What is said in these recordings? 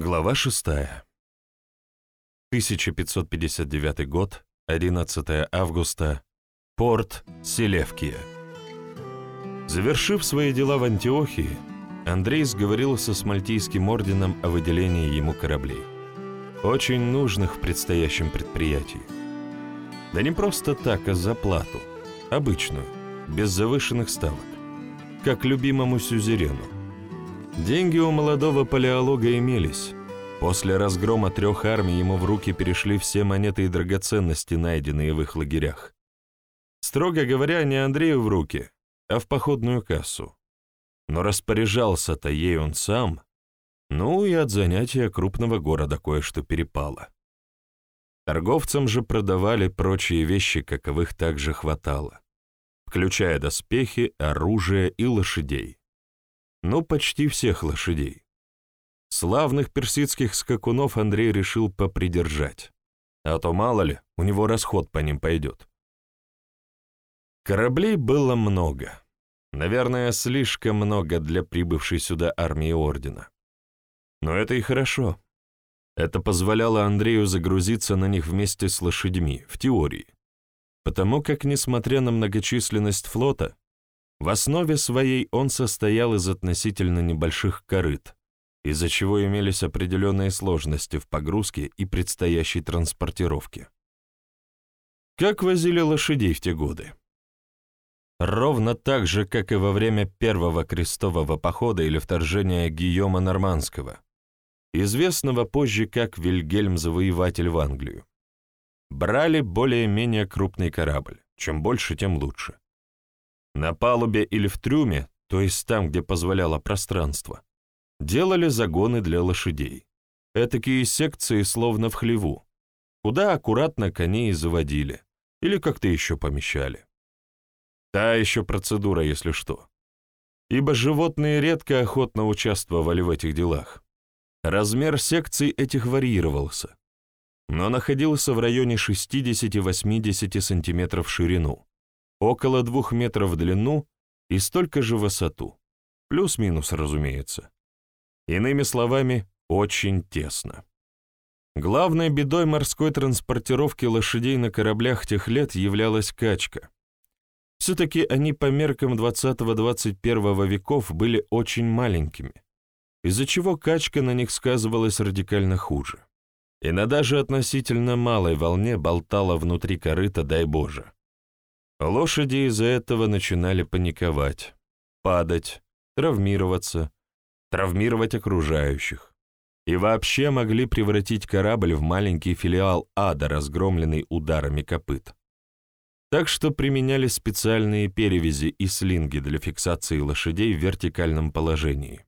Глава 6. 1559 год, 11 августа, порт Селевкия. Завершив свои дела в Антиохии, Андрей сговорился с Мальтийским орденом о выделении ему кораблей, очень нужных в предстоящем предприятии. Да не просто так, а за плату, обычную, без завышенных ставок, как любимому сюзерену. Деньги у молодого палеолога имелись. После разгрома трех армий ему в руки перешли все монеты и драгоценности, найденные в их лагерях. Строго говоря, не Андрею в руки, а в походную кассу. Но распоряжался-то ей он сам, ну и от занятия крупного города кое-что перепало. Торговцам же продавали прочие вещи, каковых также хватало, включая доспехи, оружие и лошадей ну, почти всех лошадей. Славных персидских скакунов Андрей решил попридержать, а то, мало ли, у него расход по ним пойдет. Кораблей было много. Наверное, слишком много для прибывшей сюда армии Ордена. Но это и хорошо. Это позволяло Андрею загрузиться на них вместе с лошадьми, в теории. Потому как, несмотря на многочисленность флота, в основе своей он состоял из относительно небольших корыт, из-за чего имелись определенные сложности в погрузке и предстоящей транспортировке. Как возили лошадей в те годы? Ровно так же, как и во время первого крестового похода или вторжения Гийома Нормандского, известного позже как Вильгельм-завоеватель в Англию. Брали более-менее крупный корабль, чем больше, тем лучше. На палубе или в трюме, то есть там, где позволяло пространство, делали загоны для лошадей. Этакие секции словно в хлеву, куда аккуратно коней заводили или как-то еще помещали. Та еще процедура, если что. Ибо животные редко охотно участвовали в этих делах. Размер секций этих варьировался, но находился в районе 60-80 см в ширину около двух метров в длину и столько же в высоту. Плюс-минус, разумеется. Иными словами, очень тесно. Главной бедой морской транспортировки лошадей на кораблях тех лет являлась качка. Все-таки они по меркам 20-21 веков были очень маленькими, из-за чего качка на них сказывалась радикально хуже. И на даже относительно малой волне болтала внутри корыта, дай Боже. Лошади из-за этого начинали паниковать, падать, травмироваться, травмировать окружающих и вообще могли превратить корабль в маленький филиал ада, разгромленный ударами копыт. Так что применялись специальные перевязи и слинги для фиксации лошадей в вертикальном положении.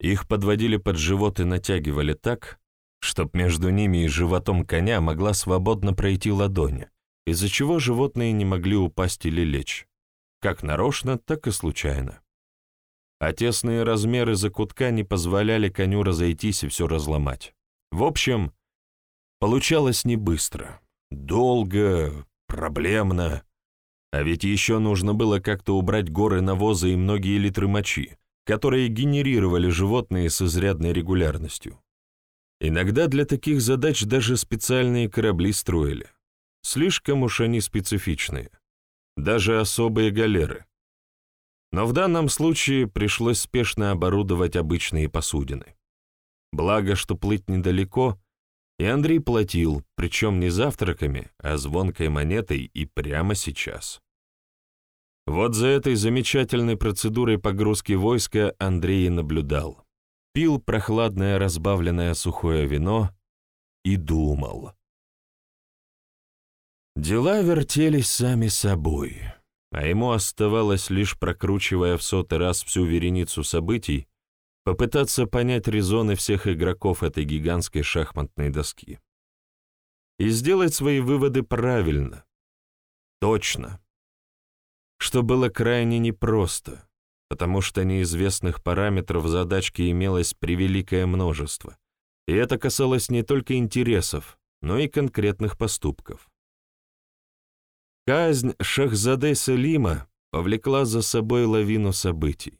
Их подводили под живот и натягивали так, чтоб между ними и животом коня могла свободно пройти ладонь, из-за чего животные не могли упасть или лечь, как нарочно, так и случайно. А тесные размеры закутка не позволяли коню разойтись и все разломать. В общем, получалось не быстро, долго, проблемно. А ведь еще нужно было как-то убрать горы навоза и многие литры мочи, которые генерировали животные с изрядной регулярностью. Иногда для таких задач даже специальные корабли строили. Слишком уж они специфичные. Даже особые галеры. Но в данном случае пришлось спешно оборудовать обычные посудины. Благо, что плыть недалеко, и Андрей платил, причем не завтраками, а звонкой монетой и прямо сейчас. Вот за этой замечательной процедурой погрузки войска Андрей наблюдал. Пил прохладное разбавленное сухое вино и думал. Дела вертелись сами собой, а ему оставалось лишь, прокручивая в сотый раз всю вереницу событий, попытаться понять резоны всех игроков этой гигантской шахматной доски. И сделать свои выводы правильно, точно, что было крайне непросто, потому что неизвестных параметров задачки имелось превеликое множество, и это касалось не только интересов, но и конкретных поступков. Казнь Шахзаде Селима повлекла за собой лавину событий.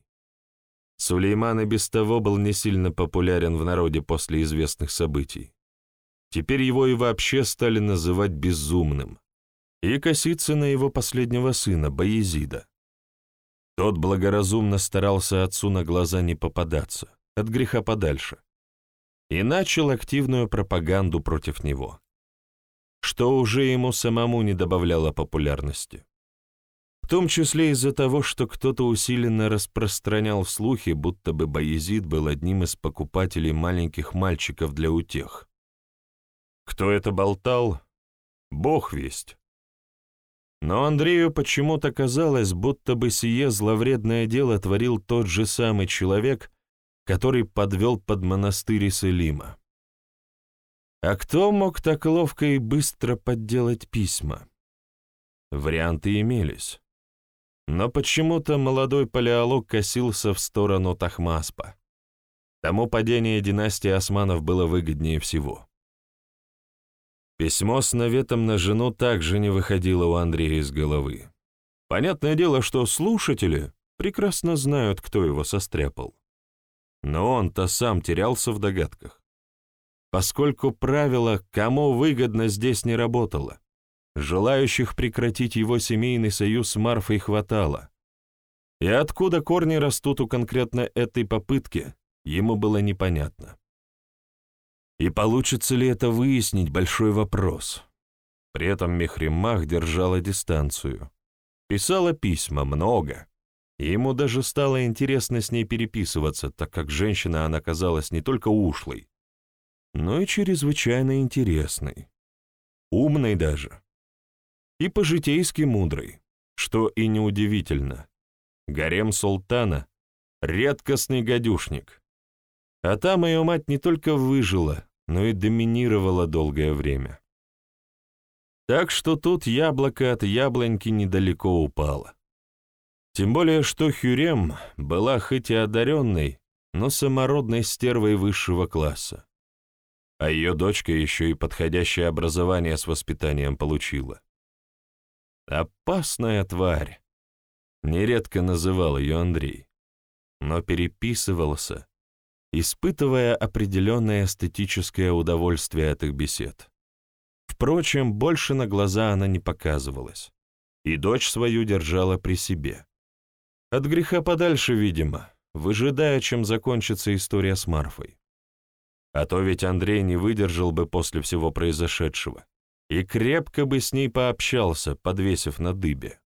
Сулейман и без того был не сильно популярен в народе после известных событий. Теперь его и вообще стали называть безумным, и коситься на его последнего сына, Боязида. Тот благоразумно старался отцу на глаза не попадаться, от греха подальше, и начал активную пропаганду против него, что уже ему самому не добавляло популярности. В том числе из-за того, что кто-то усиленно распространял слухи, будто бы Боязид был одним из покупателей маленьких мальчиков для утех. Кто это болтал? Бог весть. Но Андрею почему-то казалось, будто бы сие зловредное дело творил тот же самый человек, который подвел под монастырь Селима. А кто мог так ловко и быстро подделать письма? Варианты имелись. Но почему-то молодой палеолог косился в сторону Тахмаспа. Тому падение династии османов было выгоднее всего. Письмо с наветом на жену также не выходило у Андрея из головы. Понятное дело, что слушатели прекрасно знают, кто его состряпал. Но он-то сам терялся в догадках. Поскольку правило «кому выгодно» здесь не работало. Желающих прекратить его семейный союз с Марфой хватало. И откуда корни растут у конкретно этой попытки, ему было непонятно. И получится ли это выяснить, большой вопрос. При этом Мехримах держала дистанцию. Писала письма, много. И ему даже стало интересно с ней переписываться, так как женщина она казалась не только ушлой, но и чрезвычайно интересной. Умной даже. И по-житейски мудрой, что и неудивительно. Гарем султана — редкостный гадюшник. А там ее мать не только выжила, но и доминировала долгое время. Так что тут яблоко от яблоньки недалеко упало. Тем более, что Хюрем была хоть и одаренной, но самородной стервой высшего класса. А ее дочка еще и подходящее образование с воспитанием получила. «Опасная тварь», — нередко называл ее Андрей, но переписывался, испытывая определенное эстетическое удовольствие от их бесед. Впрочем, больше на глаза она не показывалась, и дочь свою держала при себе. От греха подальше, видимо, выжидая, чем закончится история с Марфой. А то ведь Андрей не выдержал бы после всего произошедшего и крепко бы с ней пообщался, подвесив на дыбе.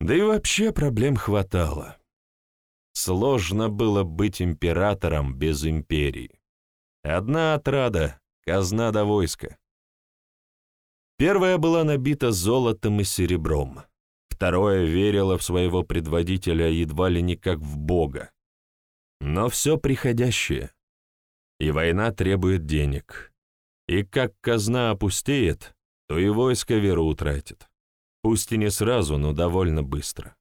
Да и вообще проблем хватало. Сложно было быть императором без империи. Одна отрада — казна до войска. Первая была набита золотом и серебром. Второе верило в своего предводителя едва ли не как в Бога. Но все приходящее. И война требует денег. И как казна опустеет, то и войско веру утратит. Пусть и не сразу, но довольно быстро.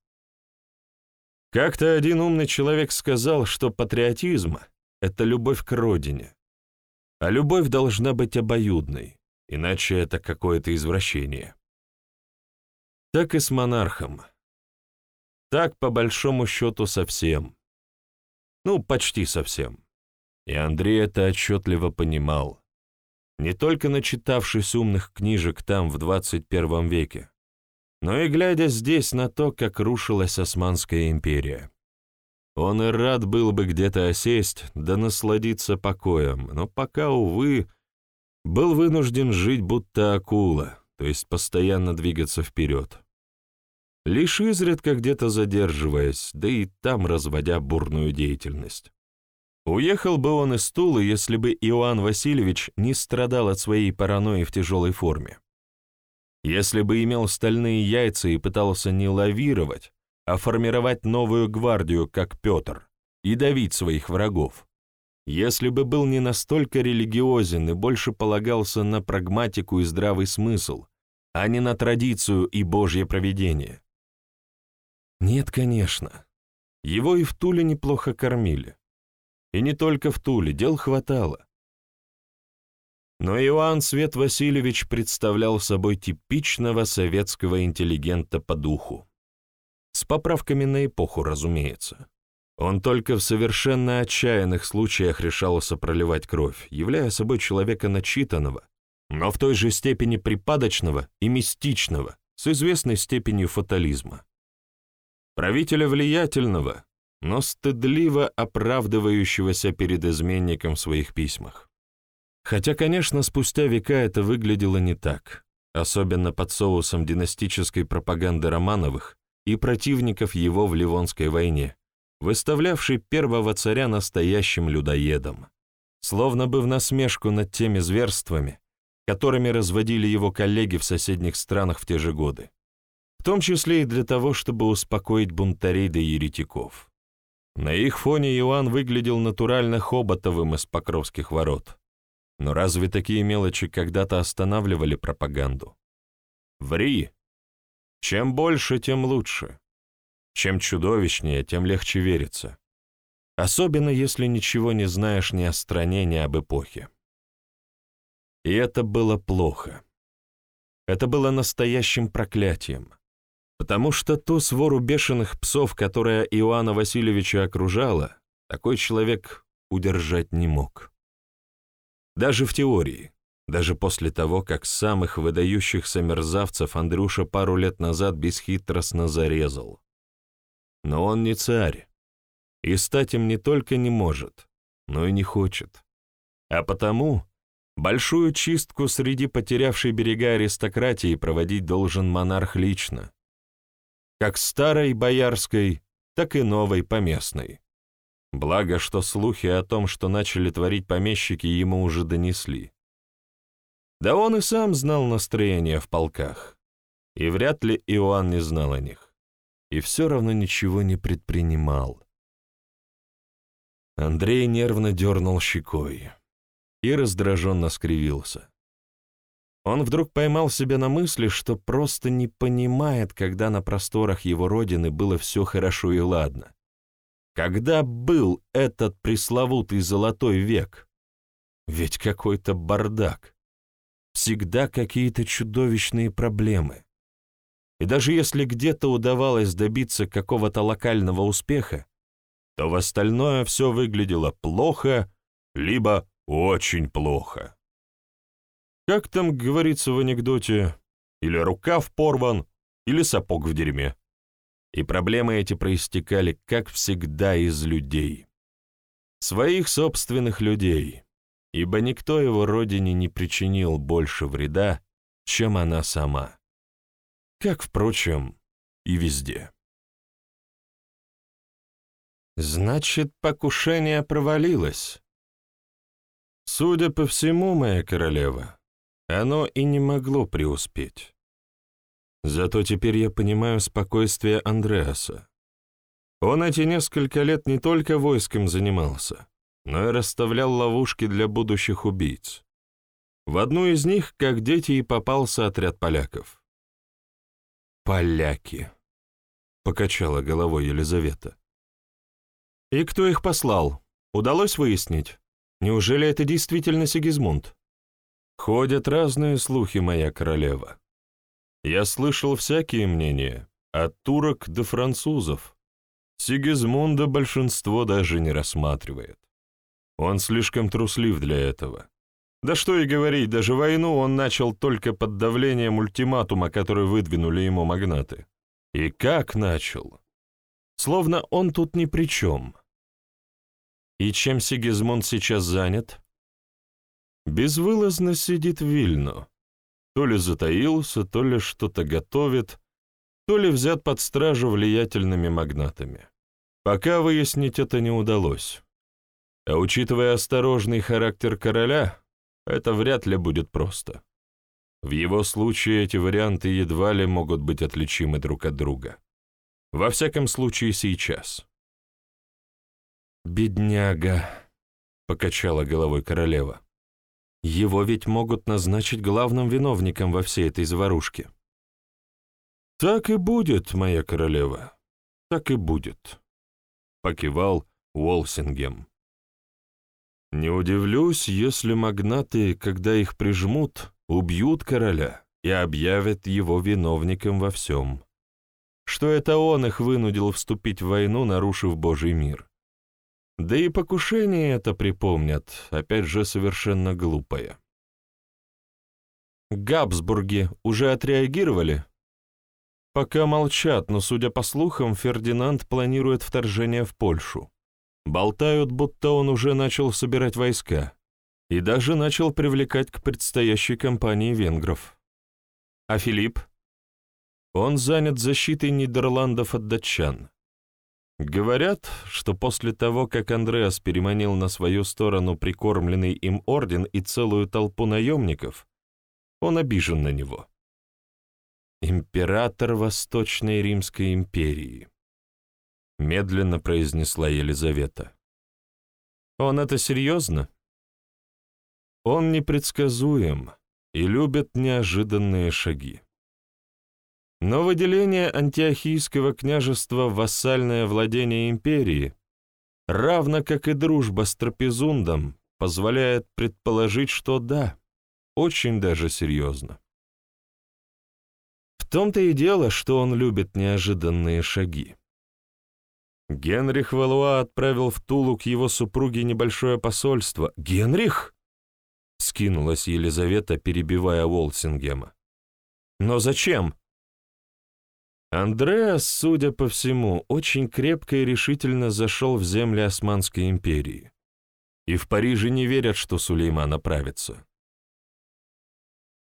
Как-то один умный человек сказал, что патриотизм — это любовь к родине, а любовь должна быть обоюдной, иначе это какое-то извращение. Так и с монархом. Так, по большому счету, совсем. Ну, почти совсем. И Андрей это отчетливо понимал, не только начитавшись умных книжек там в 21 веке, но и глядя здесь на то, как рушилась Османская империя. Он и рад был бы где-то осесть, да насладиться покоем, но пока, увы, был вынужден жить будто акула, то есть постоянно двигаться вперед. Лишь изредка где-то задерживаясь, да и там разводя бурную деятельность. Уехал бы он из Тулы, если бы Иоанн Васильевич не страдал от своей паранойи в тяжелой форме. Если бы имел стальные яйца и пытался не лавировать, а формировать новую гвардию, как Петр, и давить своих врагов. Если бы был не настолько религиозен и больше полагался на прагматику и здравый смысл, а не на традицию и Божье провидение. Нет, конечно. Его и в Туле неплохо кормили. И не только в Туле, дел хватало. Но Иоанн Свет Васильевич представлял собой типичного советского интеллигента по духу. С поправками на эпоху, разумеется. Он только в совершенно отчаянных случаях решался проливать кровь, являя собой человека начитанного, но в той же степени припадочного и мистичного, с известной степенью фатализма. Правителя влиятельного, но стыдливо оправдывающегося перед изменником в своих письмах. Хотя, конечно, спустя века это выглядело не так, особенно под соусом династической пропаганды Романовых и противников его в Ливонской войне, выставлявший первого царя настоящим людоедом, словно бы в насмешку над теми зверствами, которыми разводили его коллеги в соседних странах в те же годы, в том числе и для того, чтобы успокоить бунтарей да еретиков. На их фоне Иоанн выглядел натурально хоботовым из Покровских ворот. Но разве такие мелочи когда-то останавливали пропаганду? Ври! Чем больше, тем лучше. Чем чудовищнее, тем легче верится. Особенно если ничего не знаешь ни о стране, ни об эпохе. И это было плохо. Это было настоящим проклятием, потому что ту свору бешеных псов, которая Иоанна Васильевича окружала, такой человек удержать не мог. Даже в теории, даже после того, как самых выдающихся мерзавцев Андрюша пару лет назад бесхитростно зарезал. Но он не царь, и стать им не только не может, но и не хочет. А потому Большую чистку среди потерявшей берега аристократии проводить должен монарх лично. Как старой боярской, так и новой поместной. Благо, что слухи о том, что начали творить помещики, ему уже донесли. Да он и сам знал настроение в полках. И вряд ли Иоанн не знал о них. И все равно ничего не предпринимал. Андрей нервно дернул щекой и раздраженно скривился. Он вдруг поймал себя на мысли, что просто не понимает, когда на просторах его родины было все хорошо и ладно. Когда был этот пресловутый золотой век? Ведь какой-то бардак. Всегда какие-то чудовищные проблемы. И даже если где-то удавалось добиться какого-то локального успеха, то в остальное все выглядело плохо, либо очень плохо. Как там говорится в анекдоте, или рукав порван, или сапог в дерьме. И проблемы эти проистекали, как всегда, из людей. Своих собственных людей, ибо никто его родине не причинил больше вреда, чем она сама. Как, впрочем, и везде. Значит, покушение провалилось. Судя по всему, моя королева, оно и не могло преуспеть. Зато теперь я понимаю спокойствие Андреаса. Он эти несколько лет не только войском занимался, но и расставлял ловушки для будущих убийц. В одну из них, как дети, и попался отряд поляков. «Поляки», — покачала головой Елизавета. «И кто их послал? Удалось выяснить?» Неужели это действительно Сигизмунд? Ходят разные слухи, моя королева. Я слышал всякие мнения, от турок до французов. Сигизмунда большинство даже не рассматривает. Он слишком труслив для этого. Да что и говорить, даже войну он начал только под давлением ультиматума, который выдвинули ему магнаты. И как начал? Словно он тут ни при чем. И чем Сигизмунд сейчас занят? Безвылазно сидит в Вильну. То ли затаился, то ли что-то готовит, то ли взят под стражу влиятельными магнатами. Пока выяснить это не удалось. А учитывая осторожный характер короля, это вряд ли будет просто. В его случае эти варианты едва ли могут быть отличимы друг от друга. Во всяком случае, сейчас. «Бедняга», — покачала головой королева. «Его ведь могут назначить главным виновником во всей этой заварушке». «Так и будет, моя королева, так и будет», — покивал Уолсингем. «Не удивлюсь, если магнаты, когда их прижмут, убьют короля и объявят его виновником во всем. Что это он их вынудил вступить в войну, нарушив Божий мир» Да и покушение это припомнят, опять же, совершенно глупое. Габсбурги уже отреагировали? Пока молчат, но, судя по слухам, Фердинанд планирует вторжение в Польшу. Болтают, будто он уже начал собирать войска и даже начал привлекать к предстоящей кампании венгров. А Филипп? Он занят защитой Нидерландов от датчан. Говорят, что после того, как Андреас переманил на свою сторону прикормленный им орден и целую толпу наемников, он обижен на него. «Император Восточной Римской империи», — медленно произнесла Елизавета. «Он это серьезно?» «Он непредсказуем и любит неожиданные шаги. Но выделение антиохийского княжества в вассальное владение империи, равно как и дружба с Трапезундом, позволяет предположить, что да, очень даже серьезно. В том-то и дело, что он любит неожиданные шаги. Генрих Валуа отправил в Тулу к его супруге небольшое посольство. «Генрих?» — скинулась Елизавета, перебивая Волсингема. «Но зачем?» Андреас, судя по всему, очень крепко и решительно зашел в земли Османской империи. И в Париже не верят, что Сулейман оправится.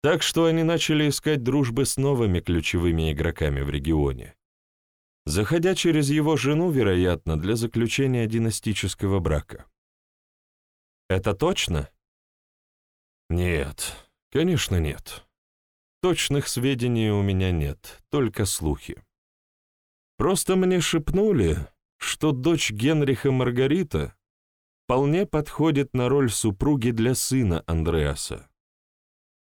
Так что они начали искать дружбы с новыми ключевыми игроками в регионе. Заходя через его жену, вероятно, для заключения династического брака. Это точно? Нет, конечно нет. Точных сведений у меня нет, только слухи. Просто мне шепнули, что дочь Генриха Маргарита вполне подходит на роль супруги для сына Андреаса.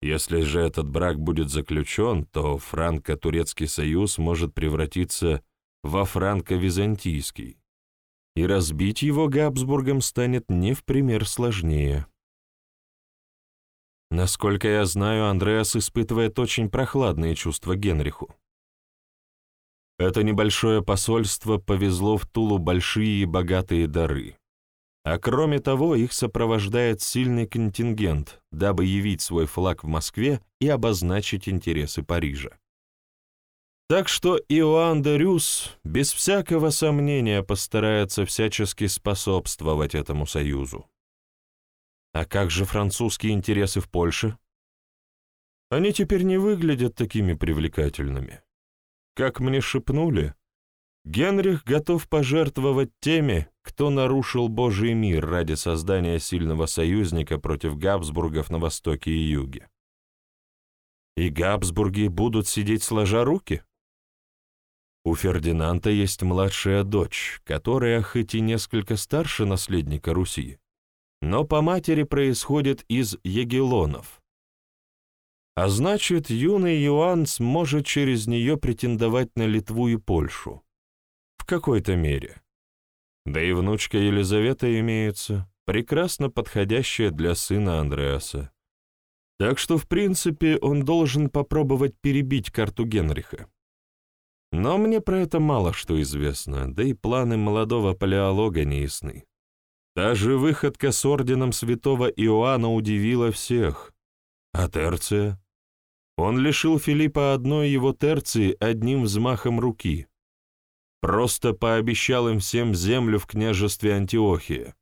Если же этот брак будет заключен, то франко-турецкий союз может превратиться во франко-византийский, и разбить его Габсбургом станет не в пример сложнее. Насколько я знаю, Андреас испытывает очень прохладные чувства Генриху. Это небольшое посольство повезло в Тулу большие и богатые дары. А кроме того, их сопровождает сильный контингент, дабы явить свой флаг в Москве и обозначить интересы Парижа. Так что Иоанн де Рюс без всякого сомнения постарается всячески способствовать этому союзу. А как же французские интересы в Польше? Они теперь не выглядят такими привлекательными. Как мне шепнули, Генрих готов пожертвовать теми, кто нарушил Божий мир ради создания сильного союзника против Габсбургов на востоке и юге. И Габсбурги будут сидеть сложа руки? У Фердинанда есть младшая дочь, которая хоть и несколько старше наследника Руси, но по матери происходит из егелонов. А значит, юный Иоанн сможет через нее претендовать на Литву и Польшу. В какой-то мере. Да и внучка Елизавета имеется, прекрасно подходящая для сына Андреаса. Так что, в принципе, он должен попробовать перебить карту Генриха. Но мне про это мало что известно, да и планы молодого палеолога не ясны. Даже выходка с орденом святого Иоанна удивила всех. А терция? Он лишил Филиппа одной его терции одним взмахом руки. Просто пообещал им всем землю в княжестве Антиохия,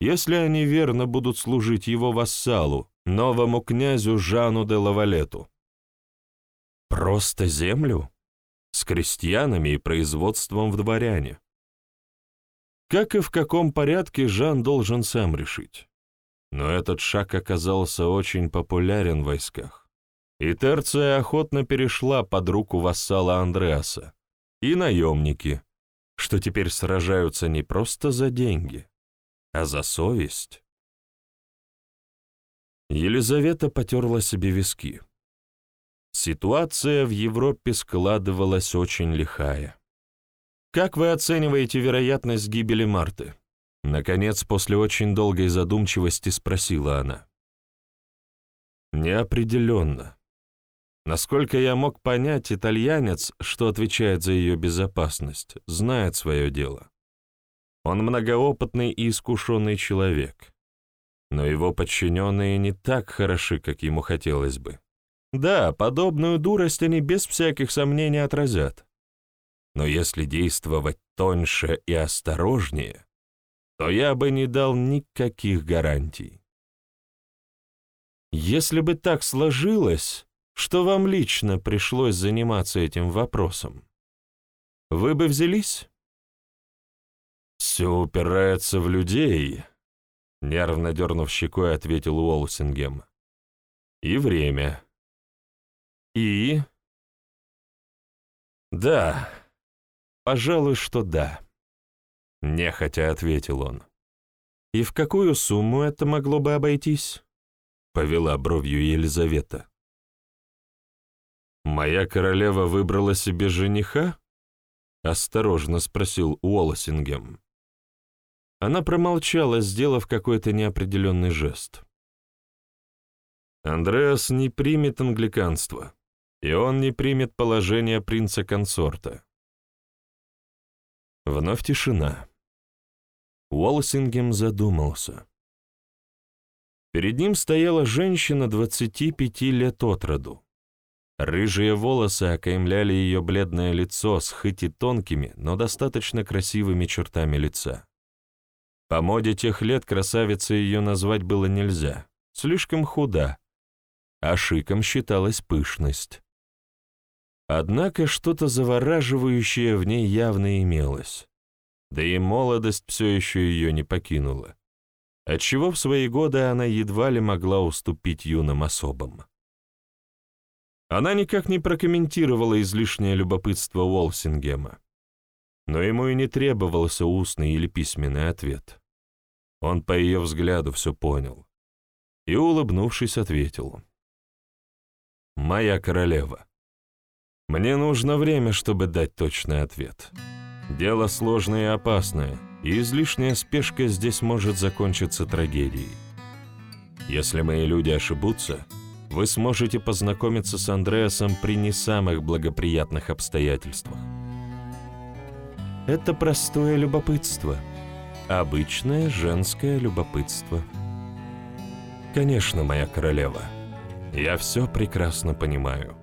если они верно будут служить его вассалу, новому князю Жану де Лавалету. Просто землю? С крестьянами и производством в дворяне. Как и в каком порядке Жан должен сам решить. Но этот шаг оказался очень популярен в войсках. И Терция охотно перешла под руку вассала Андреаса. И наемники, что теперь сражаются не просто за деньги, а за совесть. Елизавета потерла себе виски. Ситуация в Европе складывалась очень лихая. Как вы оцениваете вероятность гибели Марты? Наконец, после очень долгой задумчивости спросила она. Неопределенно. Насколько я мог понять, итальянец, что отвечает за ее безопасность, знает свое дело. Он многоопытный и искушенный человек. Но его подчиненные не так хороши, как ему хотелось бы. Да, подобную дурость они без всяких сомнений отразят. Но если действовать тоньше и осторожнее, то я бы не дал никаких гарантий. Если бы так сложилось, что вам лично пришлось заниматься этим вопросом, вы бы взялись? Все упирается в людей, нервно дернув щекой, ответил Уолсингем. И время. И... Да, пожалуй, что да. Нехотя ответил он. И в какую сумму это могло бы обойтись? Повела бровью Елизавета. «Моя королева выбрала себе жениха?» — осторожно спросил Уолсингем. Она промолчала, сделав какой-то неопределенный жест. Андреас не примет англиканство, и он не примет положение принца-консорта. Вновь тишина. Уолсингем задумался. Перед ним стояла женщина 25 лет от роду. Рыжие волосы окаймляли ее бледное лицо с хоть и тонкими, но достаточно красивыми чертами лица. По моде тех лет красавицей ее назвать было нельзя, слишком худа, а шиком считалась пышность. Однако что-то завораживающее в ней явно имелось, да и молодость все еще ее не покинула, отчего в свои годы она едва ли могла уступить юным особам. Она никак не прокомментировала излишнее любопытство Уолсингема, но ему и не требовался устный или письменный ответ. Он по ее взгляду все понял и, улыбнувшись, ответил. «Моя королева, мне нужно время, чтобы дать точный ответ. Дело сложное и опасное, и излишняя спешка здесь может закончиться трагедией. Если мои люди ошибутся, вы сможете познакомиться с Андреасом при не самых благоприятных обстоятельствах. Это простое любопытство — Обычное женское любопытство. Конечно, моя королева, я все прекрасно понимаю.